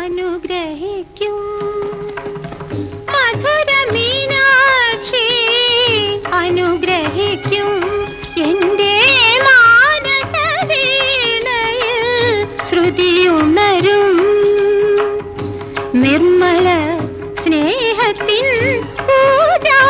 അനുഗ്രഹിക്കും. മധുര മീനാക്ഷി അനുഗ്രഹിക്കും. എന്റെ മാനസ വീണയിൽ ശ്രുതിയുണരും നിർമ്മല സ്നേഹത്തിൻ പൂജാവേദിയിൽ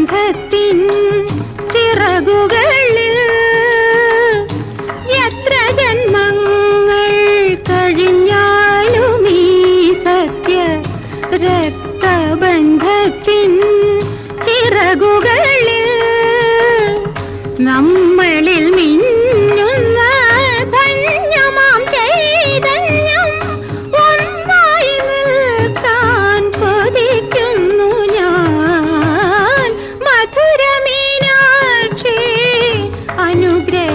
രക്തബന്ധത്തിൻ ചിറകുകളിൽ